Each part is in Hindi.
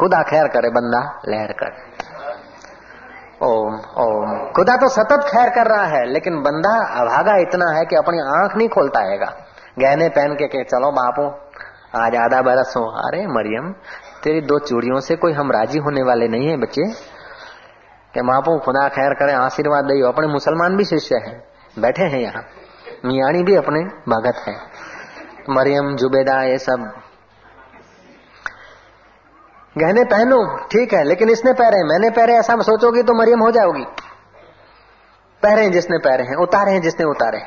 खुदा खैर करे बंदा लहर कर। ओम ओम। खुदा तो सतत खैर कर रहा है लेकिन बंदा अभागा इतना है कि अपनी आँख नहीं खोलता है गहने पहन के, के चलो बापू आज आधा बरस हो अरे मरियम तेरी दो चूड़ियों से कोई हम राज़ी होने वाले नहीं है बच्चे। कि बापू खुदा खैर करे आशीर्वाद दे अपने मुसलमान भी शिष्य है बैठे हैं यहाँ। मियाणी भी अपने भगत है। मरियम जुबेदा ये सब गहने पहनो, ठीक है, लेकिन इसने पहरे, मैंने पहरे, ऐसा सोचोगी तो मरियम हो जाओगी। पहरे हैं जिसने पहरे हैं, उतारे हैं जिसने उतारे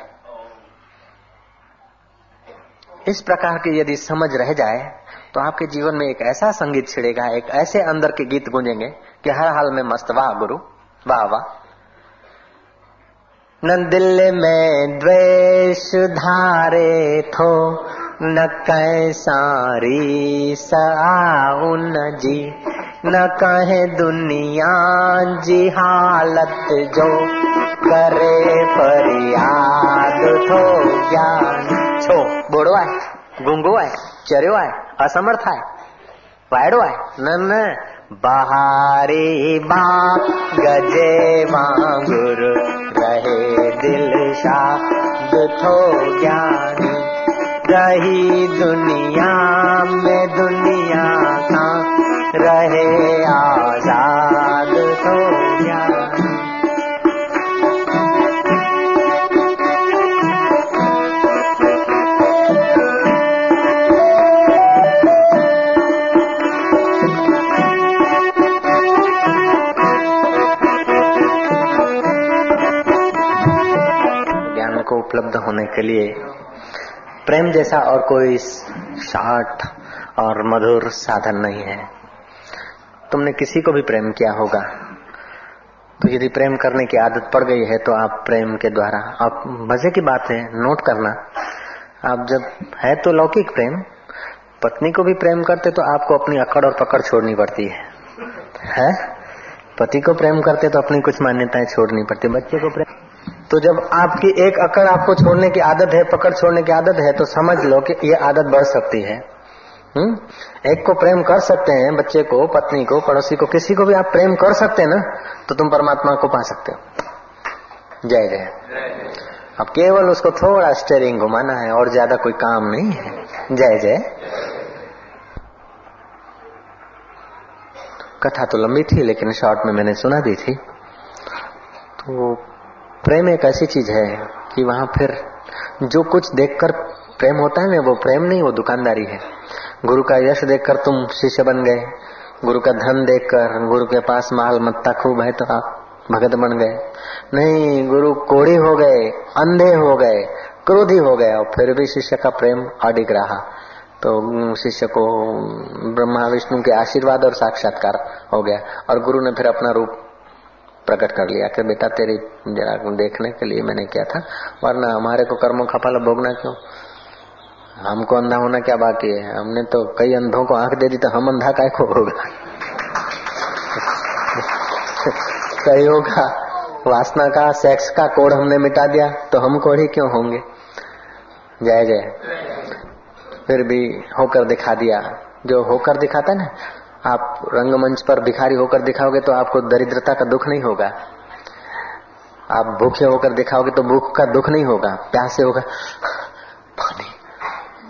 इस प्रकार की यदि समझ रह जाए तो आपके जीवन में एक ऐसा संगीत छिड़ेगा, एक ऐसे अंदर के गीत गूंजेंगे कि हर हाल में मस्त, वाह गुरु, वाह वाह। न दिल में द्वेष धारे थो न कैसारी साउन जी, न कहे दुनिया जी हालत जो करे फरियाद थो ज्ञान। छो, बोड़ो आहे, गुंगो आहे, चरियो आहे, असमर्थ आहे वायड़ो आहे। न न, बहारी बाप गजे वांगुर रहे दिल शाद थो ज्ञानी। रही दुनिया में दुनिया का। रहे आज़ाद तो ज्ञान ज्ञान को उपलब्ध होने के लिए प्रेम जैसा और कोई शार्ट और मधुर साधन नहीं है। तुमने किसी को भी प्रेम किया होगा। तो यदि प्रेम करने की आदत पड़ गई है तो आप प्रेम के द्वारा, आप मज़े की बात है, नोट करना। आप जब है तो लौकिक प्रेम, पत्नी को भी प्रेम करते तो आपको अपनी अकड़ और पकड़ छोड़नी पड़ती है। है? पति को प्रेम करते तो अपनी कुछ मान्यताएँ छोड़नी पड़ती, बच्चे को प्रेम तो जब आपकी एक अकड़ आपको छोड़ने की आदत है, पकड़ छोड़ने की आदत है तो समझ लो कि ये आदत बढ़ सकती है। हम्म? एक को प्रेम कर सकते हैं, बच्चे को, पत्नी को, पड़ोसी को, किसी को भी आप प्रेम कर सकते हैं ना तो तुम परमात्मा को पा सकते हो। जय जय। अब केवल उसको थोड़ा स्टेरिंग घुमाना है, और ज़्यादा कोई काम नहीं है। जय जय। कथा तो लंबी थी, लेकिन शॉर्ट में मैंने सुना दी थी। तो प्रेम एक ऐसी चीज़ है कि वहाँ फिर जो कुछ देखकर प्रेम होता है ना, वो प्रेम नहीं, वो दुकानदारी है। गुरु का यश देखकर तुम शिष्य बन गए। गुरु का धन देखकर, गुरु के पास माल मत्ता खूब है तो आप भगत बन गए। नहीं, गुरु कोड़ी हो गए, अंधे हो गए, क्रोधी हो गए, और फिर भी शिष्य का प्रेम अडिग रहा। तो शिष्य को ब्रह्मा, विष्णु के आशीर्वाद और साक्षात्कार हो गया। और गुरु ने फिर अपना रूप प्रकट कर लिया कि बेटा तेरी जरा देखने के लिए मैंने किया था, वरना हमारे को कर्मों का फल भोगना क्यों? हमको अंधा होना क्या बाकी है? हमने तो कई अंधों को आँख दे दी तो हम अंधा काय को होगा। कईयों का वासना का सेक्स का कोड हमने मिटा दिया तो हम कोड़ी क्यों होंगे? जय जय। फिर भी होकर दिखा दिया। जो होकर दिखाता है ना आप रंगमंच पर भिखारी होकर दिखाओगे तो आपको दरिद्रता का दुख नहीं होगा। आप भूखे होकर दिखाओगे तो भूख का दुख नहीं होगा। प्यासे होगा पानी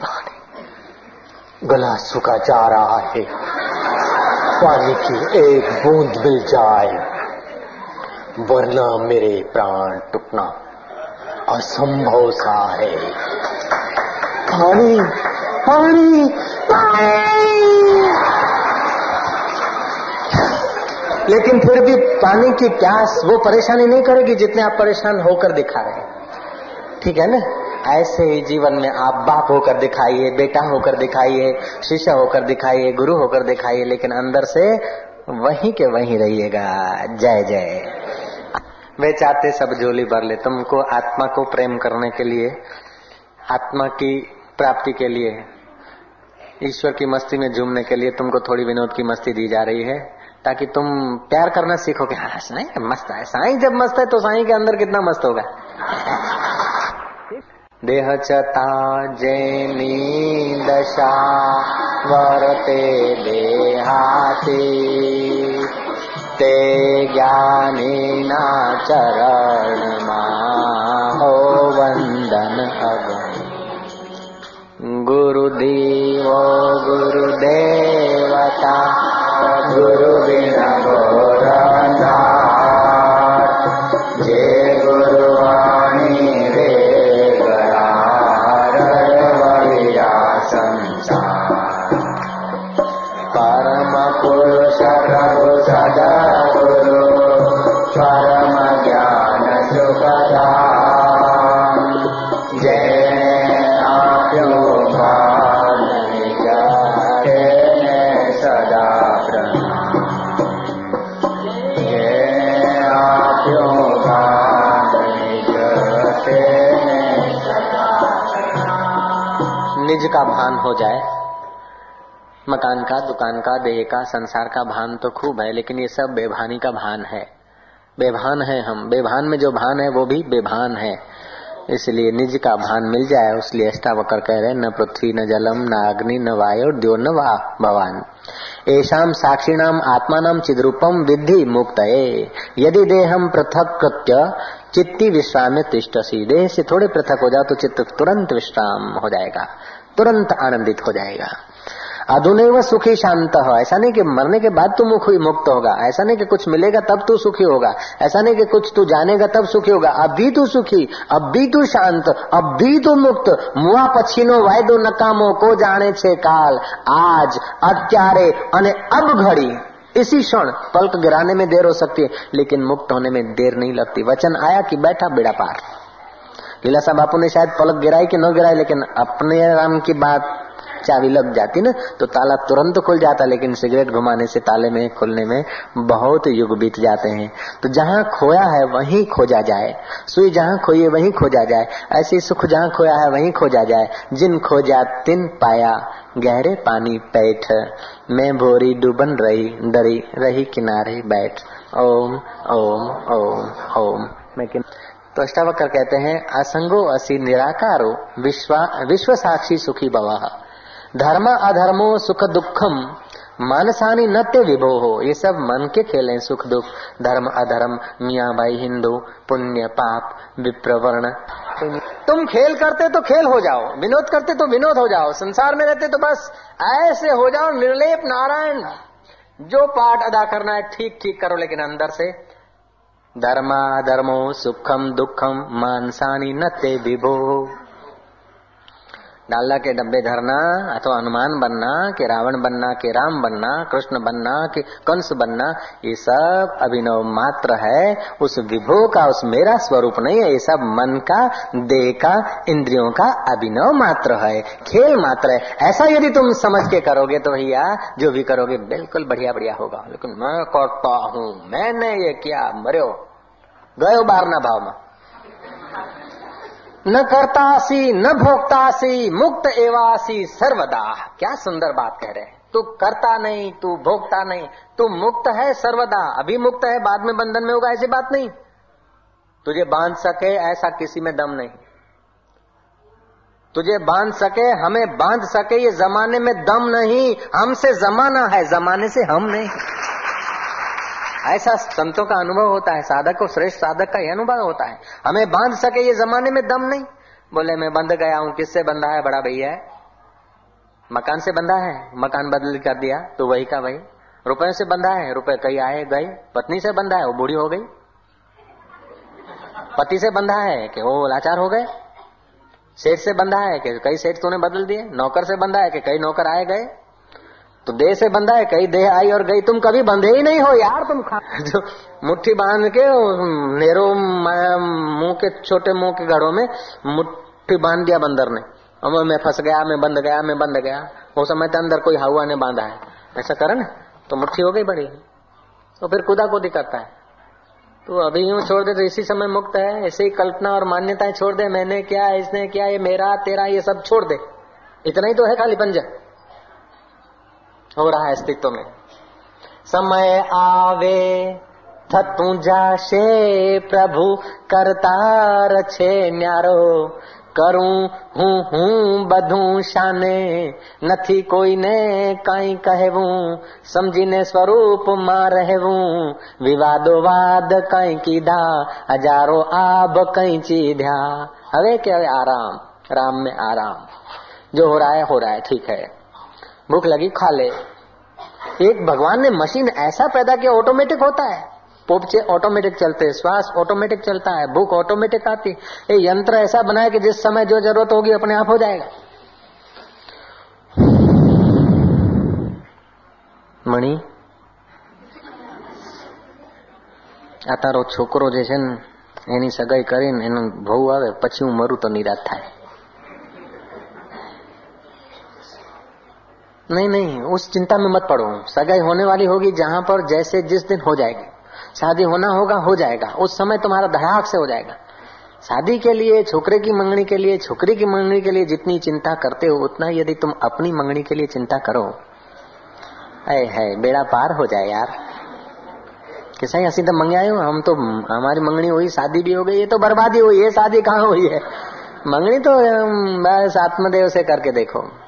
पानी। गला सूखा जा रहा है। पानी की एक बूंद मिल जाए। वरना मेरे प्राण टूटना असंभव सा है। पानी पानी पानी। लेकिन फिर भी पानी की प्यास वो परेशानी नहीं करेगी जितने आप परेशान होकर दिखा रहे हैं ठीक है ना? ऐसे ही जीवन में आप बाप होकर दिखाइए, बेटा होकर दिखाइए, शिष्य होकर दिखाइए, गुरु होकर दिखाइए, लेकिन अंदर से वहीं के वहीं रहिएगा। जय जय। वे चाहते सब झोली भर ले तुमको आत्मा को प्रेम करने के लिए, आत्मा की प्राप्ति के लिए, ईश्वर की मस्ती में झूमने के लिए तुमको थोड़ी विनोद की मस्ती दी जा रही है। ताकि तुम प्यार करना सीखो कि हाँ साईं मस्त है। साई, जब मस्त है तो साई के अंदर कितना मस्त होगा। देह चता जैनी दशा, वरते देहा भक्ति ते ज्ञानीना चरणमा हो वन्दन अगम गुरुदेवो गुरुदेवता သူတို့ပင်သာဘောဓာတာ निज का भान हो जाए। मकान का, दुकान का, देह का, संसार का भान तो खूब है, लेकिन ये सब बेभानी का भान है। बेभान है हम। बेभान में जो भान है, वो भी बेभान है। इसलिए निज का भान मिल जाए, उसलिए अष्टावकर कह रहे न पृथ्वी, न जलम, न अग्नि, न वायु द्यो न वा, भवान। एशाम साक्षिणाम आत्मानाम चिद्रूपम विधि मुक्त यदि देहम पृथक कृत्य, चित्ती विश्राम तिष्ट देह से थोड़े पृथक हो जाओ तो चित्त तुरंत विश्राम हो जाएगा। तुरंत आनंदित हो जाएगा अधुनैव सुखी शांत हो ऐसा नहीं कि मरने के बाद तू मुख मुक्त होगा ऐसा नहीं कि कुछ मिलेगा तब तू सुखी होगा ऐसा नहीं कि कुछ तू जानेगा तब सुखी होगा अब भी तू सुखी अब भी तू शांत अब भी तू मुक्त मुआ पछीनो वायदो नकामो को जाने छे काल आज અત્યારે અને अब घड़ी इसी क्षण पलक गिराने में देर हो सकती है लेकिन मुक्त होने में देर नहीं लगती वचन आया कि बैठा बेड़ा पार लीला साहब बापू ने शायद पलक गिराई कि न गिराई लेकिन अपने राम की बात चाबी लग जाती ना तो ताला तुरंत खुल जाता लेकिन सिगरेट घुमाने से ताले में खुलने में बहुत युग बीत जाते हैं तो जहाँ खोया है वहीं खोजा जाए सुई जहाँ खोई है वहीं खोजा जाए ऐसे सुख जहाँ खोया है वहीं खोजा जाए जिन खोजा तिन पाया गहरे पानी पैठ मैं भोरी डूबन रही डरी रही किनारे बैठ ओम ओम ओम ओम मैं. तो अष्टावक्र कहते हैं, असंगो असी निराकारो, विश्वा साक्षी सुखी बवा धर्म अधर्मो सुख दुखम, मानसानी नत्य विभो। हो ये सब मन के खेल हैं, सुख दुख। धर्म अधर्म मियाँ भाई हिंदू, पुण्य पाप, विप्रवर्ण। तुम खेल करते तो खेल हो जाओ, विनोद करते तो विनोद हो जाओ, संसार में रहते तो बस ऐसे हो जाओ, निर्लेप नारायण। जो पाठ अदा करना है ठीक ठीक करो, लेकिन अंदर से धर्मा धर्मो सुखम दुखम मानसानी नते विभो। डालडा के डब्बे धरना, अथवा हनुमान बनना, कि रावण बनना, कि राम बनना, कृष्ण बनना, कि कंस बनना, ये सब अभिनव मात्र है। उस विभो का, उस मेरा स्वरूप नहीं है, ये सब मन का, देह का, इंद्रियों का अभिनव मात्र है, खेल मात्र है। ऐसा यदि तुम समझ के करोगे तो भैया, जो भी करोगे, बिल्कुल बढ़िया बढ़िया होगा। लेकिन मैं करता हूँ, मैंने ये किया, मरो गयो बार ना भाव में? न करतासी, न भोगतासी मुक्त एवासी सर्वदा। क्या सुंदर बात कह रहे हैं। तू करता नहीं, तू भोगता नहीं, तू मुक्त है सर्वदा। अभी मुक्त है, बाद में बंधन में होगा, ऐसी बात नहीं। तुझे बाँध सके, ऐसा किसी में दम नहीं। तुझे बाँध सके, हमें बाँध सके, ये जमाने में दम नहीं। हमसे जमाना है, जमाने से हम नहीं। ऐसा संतों का अनुभव होता है, साधक को श्रेष्ठ साधक का यह अनुभव होता है। हमें बाँध सके ये जमाने में दम नहीं। बोले, मैं बंध गया हूँ, किससे बंधा है? बड़ा भैया मकान से बंधा है, मकान बदल कर दिया तो वही का वही। रुपए से बंधा है, रुपए कई आए, गए। पत्नी से बंधा है, वो बूढ़ी हो गई। पति से बंधा है कि वो लाचार हो गए। सेठ से बंधा है कि कई सेठ तूने बदल दिए। नौकर से बंधा है कि कई नौकर आए गए। तो देह से बंधा है कई देह आई और गई, तुम कभी बंधे ही नहीं हो यार तुम खा जो मुट्ठी बाँध के नेरो मुँह के, छोटे मुँह के घड़ों में मुट्ठी बाँध दिया बंदर ने। और मैं फंस गया, मैं बंध गया, मैं बंध गया। वो समय के अंदर कोई हवा ने बांधा है। ऐसा करे ना तो मुट्ठी हो गई बड़ी। तो फिर खुदा को दिक्कत है। तो अभी यूँ छोड़ दे तो इसी समय मुक्त है, ऐसे ही कल्पना और मान्यताएँ छोड़ दे, मैंने क्या, इसने क्या, ये मेरा, तेरा, ये सब छोड़ दे। इतना ही तो है खाली पंजा। हो रहा है अस्तित्व में समय आवे थतू जाशे प्रभु करतार छे न्यारो કરું હું હું બધું શાને નથી કોઈને કઈ કહેવું સમજીને સ્વરૂપમાં રહેવું વિવાદો વાદ કઈ કીધા હજારો આબ કઈ ચીધ્યા હવે કે હવે आराम राम में आराम जो हो रहा है हो रहा है ठीक है भूख लगी खा ले एक भगवान ने मशीन ऐसा पैदा किया ऑटोमेटिक होता है पोपचे ऑटोमेटिक चलते हैं श्वास ऑटोमेटिक चलता है भूख ऑटोमेटिक आती ये यंत्र ऐसा बनाया कि जिस समय जो जरूरत होगी अपने आप हो जाएगा મણી આ તારો છોકરો જે છે ને એની સગાઈ કરીને એનો ભવ આવે પછી હું મરું તો નિરાશ થાય नहीं नहीं, उस चिंता में मत पड़ो। सगाई होने वाली होगी जहाँ पर जैसे जिस दिन हो जाएगी। शादी होना होगा, हो जाएगा। उस समय तुम्हारा धड़ाक से हो जाएगा। शादी के लिए, छोकरे की मंगनी के लिए, छोकरी की मंगनी के लिए जितनी चिंता करते हो, उतना यदि तुम अपनी मंगनी के लिए चिंता करो। अरे है, बेड़ा पार हो जाए यार। कि सही तो मंगे हम तो हमारी मंगनी हुई, शादी भी हो गई, ये तो बर्बादी हुई है शादी कहाँ हुई है? मंगनी तो बस आत्मदेव से करके देखो।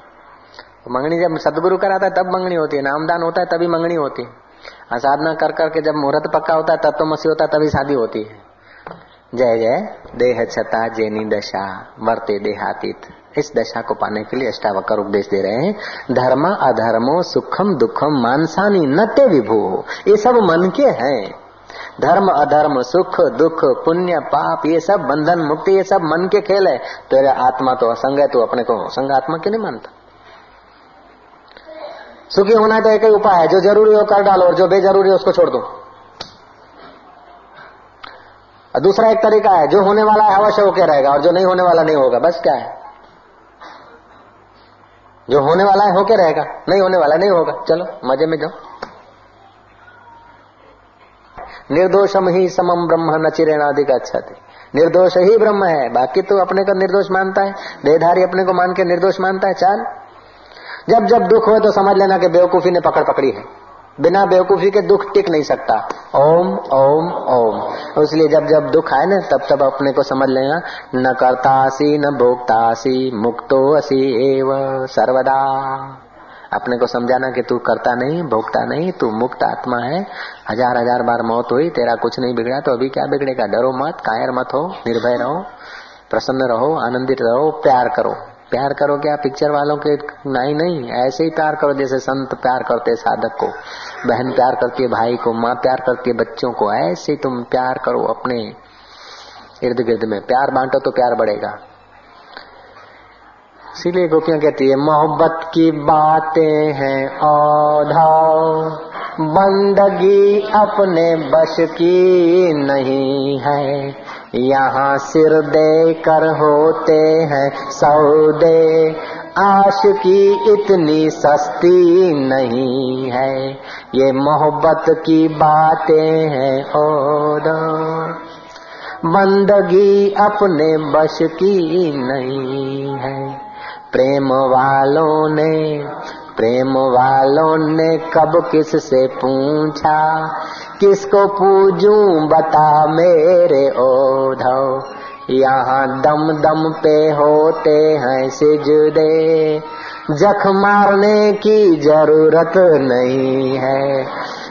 मंगनी जब सदगुरु कराता है, तब मंगनी होती है। नामदान होता है, तभी मंगनी होती है। साधना कर करके जब मुहूर्त पक्का होता है, तब तो मसी होता है, तभी शादी होती है। जय जय। देह छता, जेनी दशा, वर्ते देहातीत। इस दशा को पाने के लिए अष्टावकर उपदेश दे रहे हैं। धर्म अधर्मो, सुखम दुखम, मानसानी नते विभू। ये सब मन के हैं। धर्म अधर्म, सुख, दुख, पुण्य, पाप, ये सब बंधन मुक्ति, ये सब मन के खेल है। तेरा आत्मा तो असंग है, तू अपने को संग आत्मा क्यों नहीं मानता? सुखी होना तो एक ही उपाय है। जो ज़रूरी हो कर डालो और जो बेजरूरी हो उसको छोड़ दो। दूसरा एक तरीका है, जो होने वाला है अवश्य होके रहेगा और जो नहीं होने वाला नहीं होगा, बस क्या है? जो होने वाला है होके रहेगा, नहीं होने वाला नहीं होगा। चलो, मज़े में जाओ। निर्दोषम ही समम ब्रह्म न चिरेणाधिक अच्छा थे निर्दोष ही ब्रह्म है, बाकी तो अपने को निर्दोष मानता है। देहधारी अपने को मान के निर्दोष मानता है, चाल। जब जब दुख हो तो समझ लेना कि बेवकूफ़ी ने पकड़ पकड़ी है। बिना बेवकूफ़ी के दुख टिक नहीं सकता। ओम ओम ओम। इसलिए जब जब दुख आए ना, तब तब अपने को समझ लेना, न करतासी, न भोगतासी मुक्तो असी एव सर्वदा। अपने को समझाना कि तू करता नहीं भोगता नहीं, तू मुक्त आत्मा है। हज़ार हज़ार बार मौत हुई, तेरा कुछ नहीं बिगड़ा तो अभी क्या बिगड़ेगा? डरो मत, कायर मत हो, निर्भय रहो, प्रसन्न रहो, आनंदित रहो, प्यार करो। प्यार करो क्या? पिक्चर वालों के नहीं नहीं, ऐसे ही प्यार करो जैसे संत प्यार करते साधक को। बहन प्यार करती है भाई को, माँ प्यार करती है बच्चों को, ऐसे ही तुम प्यार करो अपने इर्द गिर्द में। प्यार बांटो तो प्यार बढ़ेगा। इसीलिए गोपियाँ कहती है, मोहब्बत की बातें हैं औधा बंदगी अपने बस की नहीं है। यहाँ सिर दे कर होते हैं सौदे। आश की इतनी सस्ती नहीं है। ये मोहब्बत की बातें हैं और बंदगी अपने बश की नहीं है। प्रेम वालों ने प्रेम वालों ने कब किस से पूछा? किसको पूजू बता मेरे ओधव यहाँ दम दम पे होते हैं सिजदे। जख मारने की ज़रूरत नहीं है।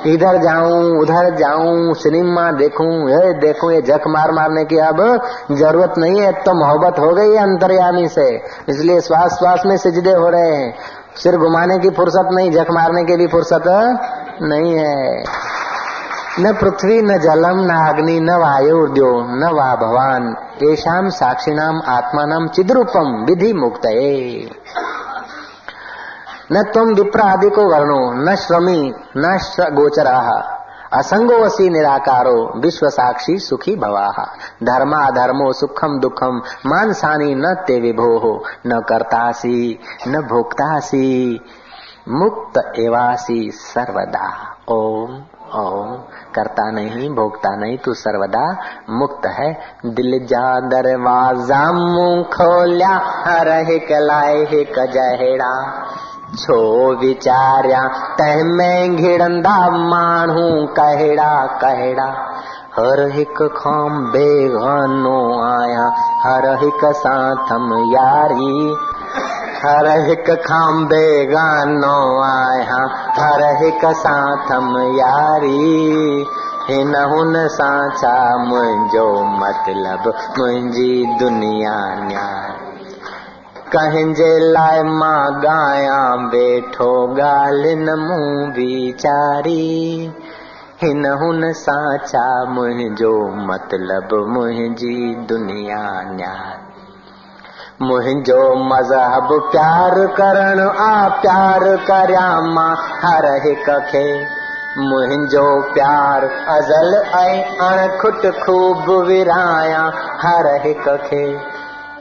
इधर जाऊँ, उधर जाऊँ, सिनेमा देखूँ, ये देखूँ, ये जख मार मारने की अब ज़रूरत नहीं है। तो मोहब्बत हो गई है अंतर्यामी से। इसलिए श्वास श्वास में सिजदे हो रहे हैं। सिर घुमाने की फुर्सत नहीं, जख मारने की भी फुर्सत नहीं है। न पृथ्वी, न जलम, न अग्नि, न वायुर्द्यो न वा भवान साक्षिण आत्मा आत्मानाम चिद्रूपम विधि मुक्त न तुम विप्र आदि को वर्णो, न श्रमी न गोचरा असंगोवसी निराकारो विश्व साक्षी सुखी भवाह धर्मा धर्मो सुखम दुखम मानसानी न ते विभो। न करतासी, न भोक्तासी, मुक्त एवासी सर्वदा। ओम ओम करता नहीं भोगता नहीं, तू सर्वदा मुक्त है। दिल जा दरवाज़ा मुँह खोल्या रहे कलाए हे कजहेड़ा छो विचारिया तंहिं में घिड़ंदा माण्हू कहिड़ा कहिड़ा। हर हिक खां बेगानो आया, हर हिक सां थम यारी। हर हिक खां बेगानो आया, हर हिक सां थम यारी। हिन हुन सां छा मुंहिंजो मतिलब मुंहिंजी दुनिया न्यारी। कंहिंजे लाइ माँ ॻायां वेठो ॻाल्हि मूं वीचारी हिन हुन सां छा मुंहिंजो मतिलब मुंहिंजी दुनिया न्यार। मुंहिंजो मज़हब प्यार करण, आ प्यार करियाँ माँ हर हिक खे। मुंहिंजो प्यार अज़ल ऐं अणखुट ख़ूब विरायां हर हिक खे।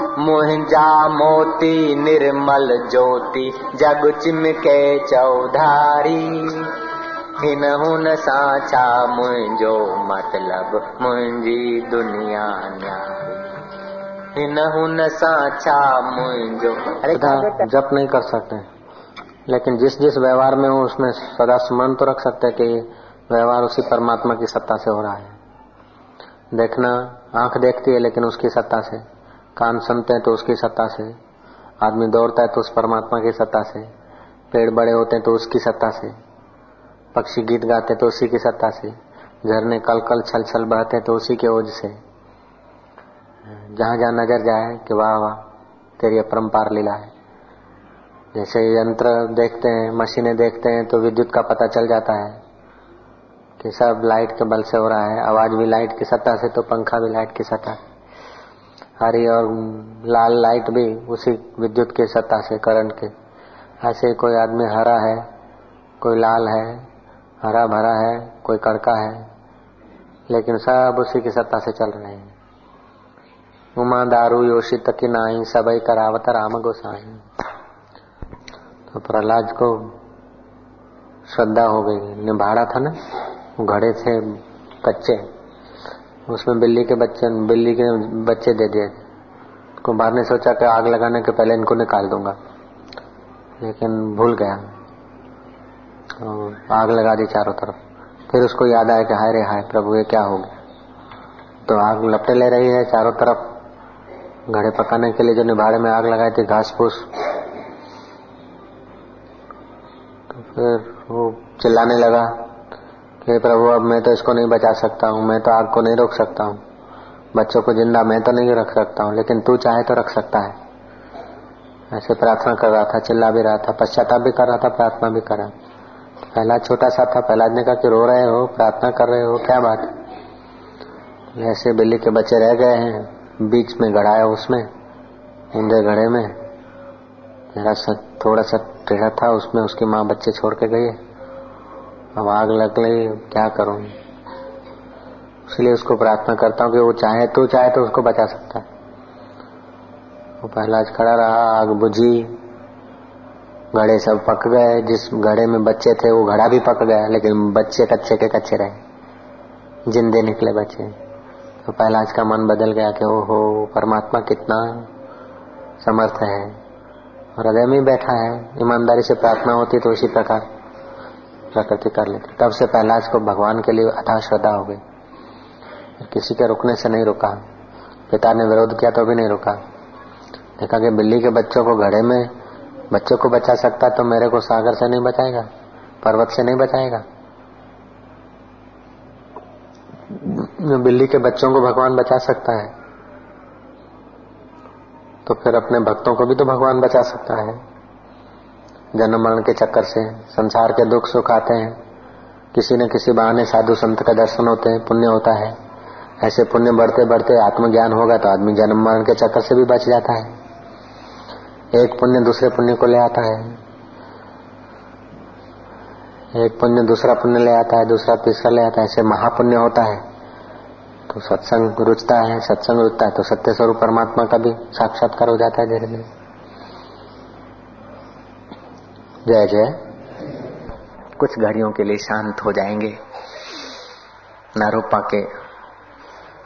मुंहिंजा मोती निर्मल ज्योति जग चिमके चौधारी। हिन हुन सां छा मुंहिंजो मतिलब मुंहिंजी दुनिया न्यारी। हिन हुन सां छा मुंहिंजो जप नहीं कर सकते। लेकिन जिस जिस व्यवहार में हो उसमें सदा स्मरण तो रख सकते कि व्यवहार उसी परमात्मा की सत्ता से हो रहा है। देखना आँख देखती है लेकिन उसकी सत्ता से। कान सुनते हैं तो उसकी सत्ता से, आदमी दौड़ता है तो उस परमात्मा की सत्ता से, पेड़ बड़े होते हैं तो उसकी सत्ता से, पक्षी गीत गाते हैं तो उसी की सत्ता से, झरने कल कल छल छल बहते हैं तो उसी के ओझ से। जहाँ जहाँ नज़र जाए कि वाह वाह, तेरी अपरम्पार लीला है। जैसे यंत्र देखते हैं, मशीनें देखते हैं तो विद्युत का पता चल जाता है कि सब लाइट के बल से हो रहा है, आवाज़ भी लाइट की सत्ता से तो पंखा भी लाइट की सत्ता। हरी और लाल लाइट भी उसी विद्युत की सत्ता से करंट के। ऐसे कोई आदमी हरा है, कोई लाल है, हरा भरा है, कोई कड़का है, लेकिन सब उसी की सत्ता से चल रहे हैं। उमा दारू योशित की नाई सबई करावत राम गोसाई। तो प्रहलाद को श्रद्धा हो गई। निभाड़ा था ना? घड़े थे, कच्चे। उसमें बिल्ली के बच्चे बिल्ली के बच्चे दे दिए। कुम्हार ने सोचा कि आग लगाने के पहले इनको निकाल दूँगा। लेकिन भूल गया। तो आग लगा दी चारों तरफ़। फिर उसको याद आया कि हाय रे हाय, प्रभु ये क्या हो गया? तो आग लपटे ले रही है चारों तरफ़। घड़े पकाने के लिए जो निभाड़े में आग लगाई थी घास फूस तो फिर वो चिल्लाने लगा। कि प्रभु, अब मैं तो इसको नहीं बचा सकता हूँ, मैं तो आग को नहीं रोक सकता हूँ। बच्चों को ज़िंदा मैं तो नहीं रख सकता हूँ, लेकिन तू चाहे तो रख सकता है। ऐसे प्रार्थना कर रहा था, चिल्ला भी रहा था, पश्चाताप भी कर रहा था, प्रार्थना भी कर रहा था। पहला छोटा सा था, पहला ने कहा कि रो रहे हो, प्रार्थना कर रहे हो, क्या बात ऐसे बिल्ली के बच्चे रह गए हैं, बीच में गड़ाया उसमें ऊंधे घड़े में मेरा थोड़ा सा टेढ़ा था उसमें, उसकी माँ बच्चे छोड़ के गई अब आग लग गई, क्या करूँ? इसलिए उसको प्रार्थना करता हूँ कि वो चाहे तो चाहे तो उसको बचा सकता है। वो पहला खड़ा रहा, आग बुझी, घड़े सब पक गए, जिस घड़े में बच्चे थे वो घड़ा भी पक गया, लेकिन बच्चे कच्चे के कच्चे रहे, जिंदे निकले बच्चे। तो पहला का मन बदल गया कि ओहो, परमात्मा कितना समर्थ है हृदय में बैठा है, ईमानदारी से प्रार्थना होती तो इसी प्रकार। प्रकृति कर लेती। तब से पहलाज को भगवान के लिए अथा श्रद्धा हो गई। किसी के रुकने से नहीं रुका। पिता ने विरोध किया तो भी नहीं रुका। देखा कि बिल्ली के बच्चों को घड़े में, बच्चों को बचा सकता तो मेरे को सागर से नहीं बचाएगा, पर्वत से नहीं बचाएगा। बिल्ली के बच्चों को भगवान बचा सकता है। तो फिर अपने भक्तों को भी तो भगवान बचा सकता है। जन्म मरण के चक्कर से, संसार के दुख सुख आते हैं। किसी न किसी बहाने साधु संत का दर्शन होते हैं, पुण्य होता है। ऐसे पुण्य बढ़ते बढ़ते आत्मज्ञान होगा तो आदमी जन्म मरण के चक्कर से भी बच जाता है। एक पुण्य दूसरे पुण्य को ले आता है। एक पुण्य दूसरा पुण्य ले आता है, दूसरा तीसरा ले आता है, ऐसे महापुण्य होता है। तो सत्संग रुचता है, सत्संग रुचता है तो सत्य स्वरूप परमात्मा का भी साक्षात्कार हो जाता है धीरे धीरे जय जय कुछ घड़ियों के लिए शांत हो जाएँगे। नारूपा के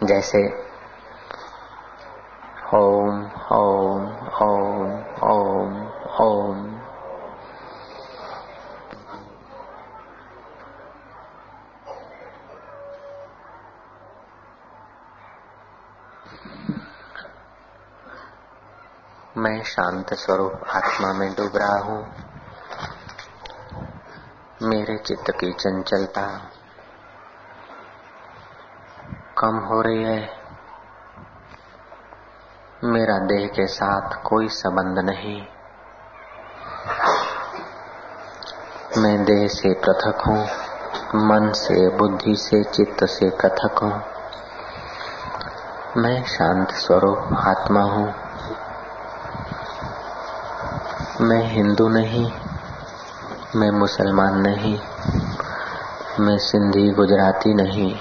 जैसे, ओम ओम ओम ओम ओम। मैं शांत स्वरूप आत्मा में डूब रहा हूँ। मेरे चित्त की चंचलता कम हो रही है। मेरा देह के साथ कोई संबंध नहीं। मैं देह से पृथक हूँ, मन से, बुद्धि से, चित्त से पृथक हूँ। मैं शांत स्वरूप आत्मा हूँ। मैं हिंदू नहीं। मैं मुसलमान नहीं, मैं सिंधी गुजराती नहीं,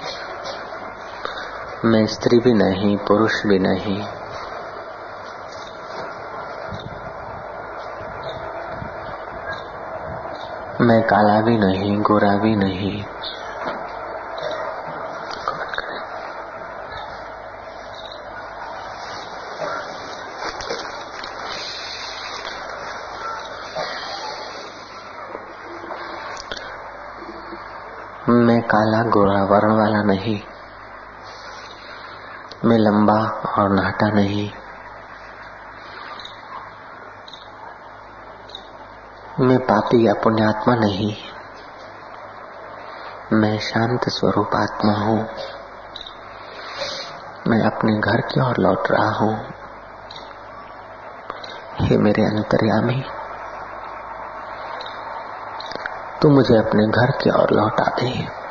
मैं स्त्री भी नहीं, पुरुष भी नहीं। मैं काला भी नहीं, गोरा भी नहीं मैं काला गोरा वर्ण वाला नहीं मैं लंबा और नाटा नहीं। मैं पापी या पुण्यात्मा नहीं। मैं शांत स्वरूप आत्मा हूँ। मैं अपने घर की ओर लौट रहा हूँ। हे मेरे अंतर्यामी, तू मुझे अपने घर की ओर लौटा दे।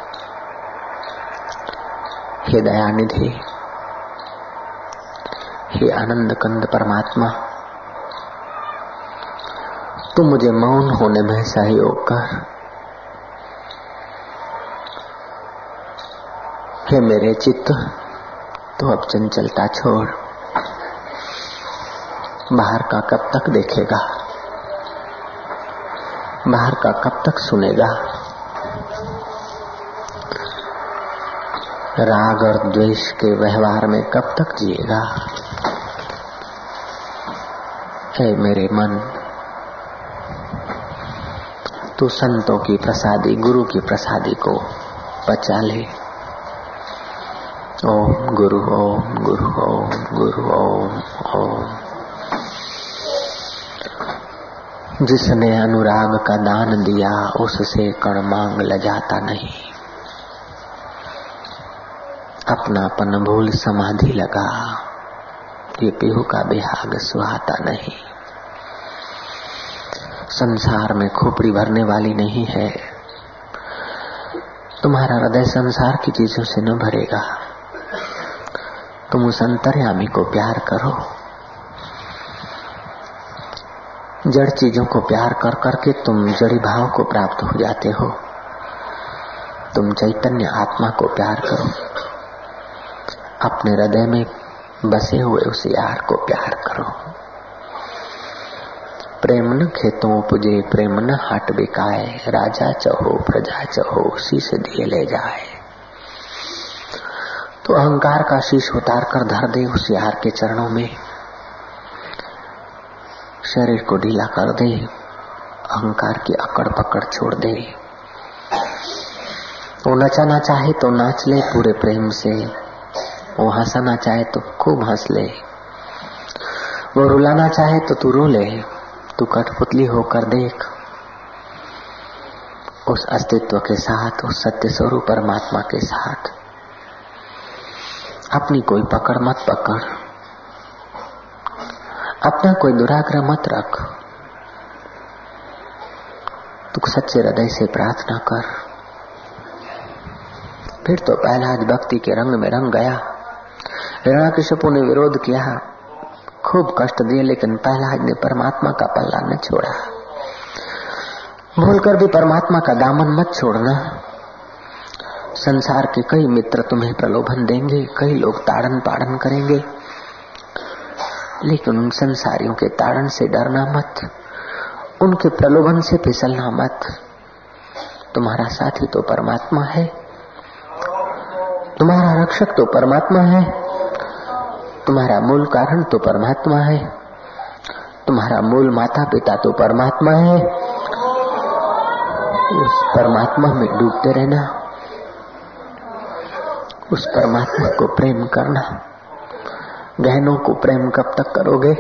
हे दयानिधि हे आनंद कंद परमात्मा। तू मुझे मौन होने में सहयोग कर हे मेरे चित्त तो अब चंचलता छोड़। बाहर का कब तक देखेगा? बाहर का कब तक सुनेगा? राग और द्वेष के व्यवहार में कब तक जिएगा? हे मेरे मन। तू संतों की प्रसादी, गुरु की प्रसादी को बचा ले। ओम गुरु ओम गुरु ओम गुरु, ओम ओम। जिसने अनुराग का दान दिया, उससे कण मांग लजाता नहीं। अपनापन भूल समाधि लगा ये पीहू का बेहाग सुहाता नहीं। संसार में खोपड़ी भरने वाली नहीं है। तुम्हारा हृदय संसार की चीज़ों से न भरेगा। तुम उस अंतर्यामी को प्यार करो। जड़ चीज़ों को प्यार कर करके तुम जड़ी भाव को प्राप्त हो जाते हो। तुम चैतन्य आत्मा को प्यार करो। अपने हृदय में बसे हुए उस यार को प्यार करो। प्रेम न खेतों उपजे प्रेम न हाट बिकाए। राजा चहो, प्रजा चहो, शीश दिए ले जाए। तो अहंकार का शीश उतार कर धर दे उस यार के चरणों में। शरीर को ढीला कर दे, अहंकार की अकड़ पकड़ छोड़ दे। वो नचाना चाहे तो नाच ले पूरे प्रेम से। वो हंसाना चाहे तो खूब हंस ले। वो रुलाना चाहे तो तू रो ले। तू कठपुतली होकर देख। उस अस्तित्व के साथ, उस सत्य स्वरूप परमात्मा के साथ। अपनी कोई पकड़ मत पकड़। अपना कोई दुराग्रह मत रख। तू सच्चे हृदय से प्रार्थना कर। फिर तो पहलाज भक्ति के रंग में रंग गया। हिरणाकशिपु ने विरोध किया। खूब कष्ट दिए, लेकिन पहलाज ने परमात्मा का पल्ला न छोड़ा। भूलकर भी परमात्मा का दामन मत छोड़ना। संसार के कई मित्र तुम्हें प्रलोभन देंगे, कई लोग ताड़न पाड़न करेंगे। लेकिन उन संसारियों के ताड़न से डरना मत, उनके प्रलोभन से फिसलना मत। तुम्हारा साथी तो परमात्मा है, तुम्हारा रक्षक तो परमात्मा है। तुम्हारा मूल कारण तो परमात्मा है। तुम्हारा मूल माता पिता तो परमात्मा है। उस परमात्मा में डूबते रहना, उस परमात्मा को प्रेम करना, गहनों को प्रेम कब तक करोगे?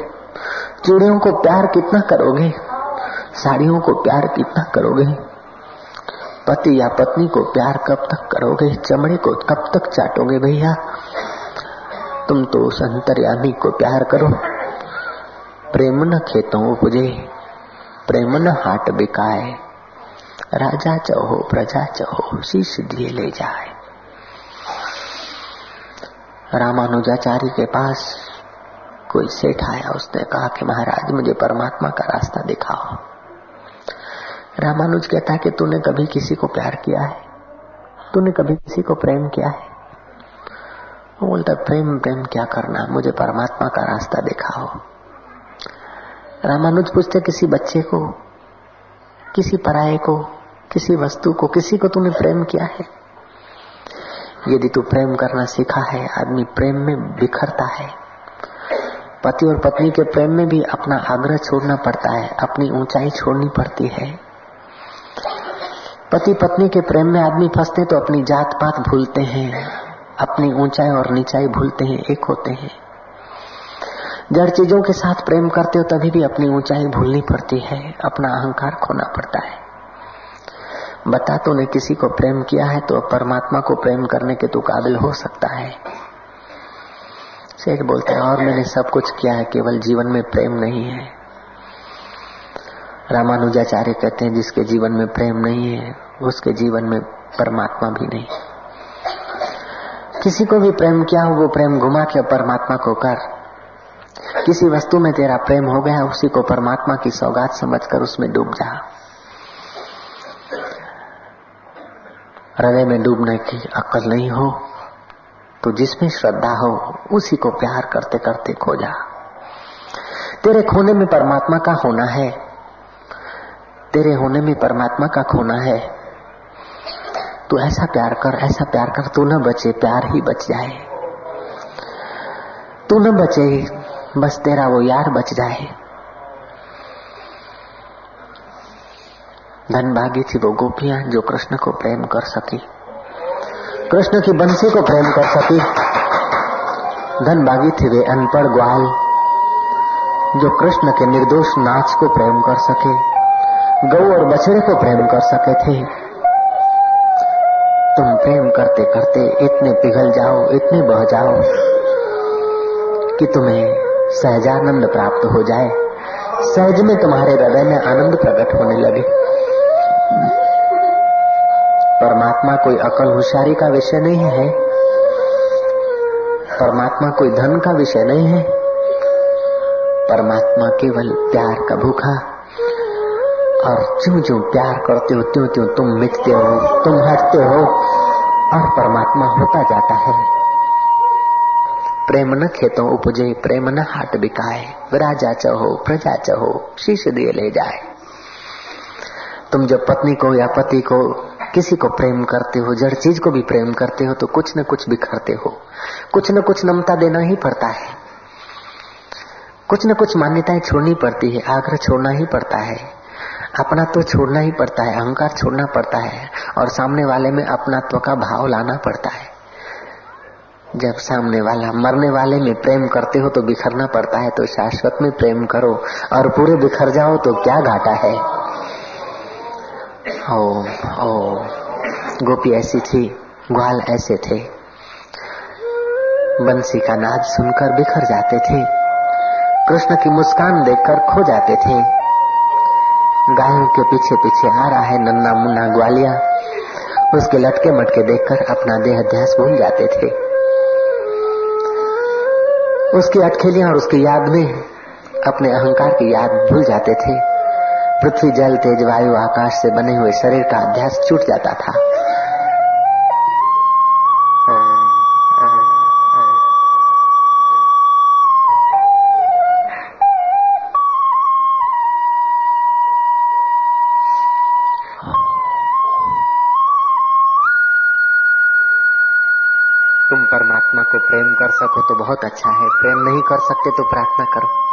चूड़ियों को प्यार कितना करोगे? साड़ियों को प्यार कितना करोगे? पति या पत्नी को प्यार कब तक करोगे? चमड़े को कब तक चाटोगे भैया? तुम तो उस अंतर्यामी को प्यार करो। प्रेम न खेतों उपजे, प्रेम न हाट बिकाए। राजा चहो, प्रजा चहो, शीश दिए ले जाए। रामानुजाचार्य के पास कोई सेठ आया, उसने कहा कि महाराज, मुझे परमात्मा का रास्ता दिखाओ। रामानुज कहता है कि तूने कभी किसी को प्यार किया है? तूने कभी किसी को प्रेम किया है? वो बोलता, प्रेम प्रेम क्या करना? मुझे परमात्मा का रास्ता दिखाओ। रामानुज पूछते, किसी बच्चे को, किसी पराये को, किसी वस्तु को, किसी को तूने प्रेम किया है? यदि तू प्रेम करना सीखा है, आदमी प्रेम में बिखरता है। पति और पत्नी के प्रेम में भी अपना आग्रह छोड़ना पड़ता है, अपनी ऊंचाई छोड़नी पड़ती है। पति पत्नी के प्रेम में आदमी फंसते तो अपनी जात पात भूलते हैं। अपनी ऊंचाई और नीचाई भूलते हैं, एक होते हैं। जड़ चीज़ों के साथ प्रेम करते हो, तभी भी अपनी ऊंचाई भूलनी पड़ती है, अपना अहंकार खोना पड़ता है। बता तूने किसी को प्रेम किया है तो परमात्मा को प्रेम करने के तू काबिल हो सकता है। सेठ बोलते हैं, और मैंने सब कुछ किया है, केवल जीवन में प्रेम नहीं है। रामानुजाचार्य कहते हैं, जिसके जीवन में प्रेम नहीं है, उसके जीवन में परमात्मा भी नहीं। किसी को भी प्रेम किया हो, वो प्रेम घुमा के परमात्मा को कर। किसी वस्तु में तेरा प्रेम हो गया, उसी को परमात्मा की सौगात समझकर उसमें डूब जा। हृदय में डूबने की अक्ल नहीं हो तो जिसमें श्रद्धा हो, उसी को प्यार करते करते खो जा। तेरे खोने में परमात्मा का होना है, तेरे होने में परमात्मा का खोना है तू ऐसा प्यार कर, ऐसा प्यार कर, तू न बचे, प्यार ही बच जाए। तू न बचे, बस तेरा वो यार बच जाए। धन भागी थी वो गोपियाँ जो कृष्ण को प्रेम कर सकी। कृष्ण की बंसी को प्रेम कर सकी। धन भागी थे वे अनपढ़ ग्वाल, जो कृष्ण के निर्दोष नाच को प्रेम कर सके। गौ और बछड़े को प्रेम कर सके थे। प्रेम करते करते इतने पिघल जाओ, इतने बह जाओ कि तुम्हें सहजानंद प्राप्त हो जाए। सहज में तुम्हारे हृदय में आनंद प्रकट होने लगे। परमात्मा कोई अकल होशियारी का विषय नहीं है। परमात्मा कोई धन का विषय नहीं है। परमात्मा केवल प्यार का भूखा। और जो जो प्यार करते हो त्यों त्यों तुम मिटते हो, तुम हटते हो। और परमात्मा होता जाता है। प्रेम न खेतों उपजे, प्रेम न हाट बिकाए। राजा चहो, प्रजा चहो, शीश दिए ले जाए। तुम जब पत्नी को या पति को किसी को प्रेम करते हो, जड़ चीज़ को भी प्रेम करते हो तो कुछ न कुछ बिखरते हो। कुछ न कुछ नमता देना ही पड़ता है। कुछ न कुछ मान्यताएँ छोड़नी पड़ती है, आग्रह छोड़ना ही पड़ता है। अपना तो छोड़ना ही पड़ता है, अहंकार छोड़ना पड़ता है और सामने वाले में अपनात्व का भाव लाना पड़ता है। जब सामने वाला, मरने वाले में प्रेम करते हो तो बिखरना पड़ता है तो शाश्वत में प्रेम करो और पूरे बिखर जाओ तो क्या घाटा है? ओ ओ गोपी ऐसी थी, ग्वाल ऐसे थे। बंसी का नाद सुनकर बिखर जाते थे। कृष्ण की मुस्कान देखकर खो जाते थे। गायों के पीछे पीछे आ रहा है नन्ना मुन्ना ग्वालिया उसके लटके मटके देखकर अपना देह अध्यास भूल जाते थे। उसकी अटखेलियाँ और उसकी याद में अपने अहंकार की याद भूल जाते थे। पृथ्वी जल, तेज वायु, आकाश से बने हुए शरीर का अध्यास छूट जाता था। सको तो बहुत अच्छा है। प्रेम नहीं कर सकते तो प्रार्थना करो।